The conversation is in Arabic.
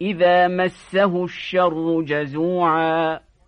إذا مسه الشر جزوعا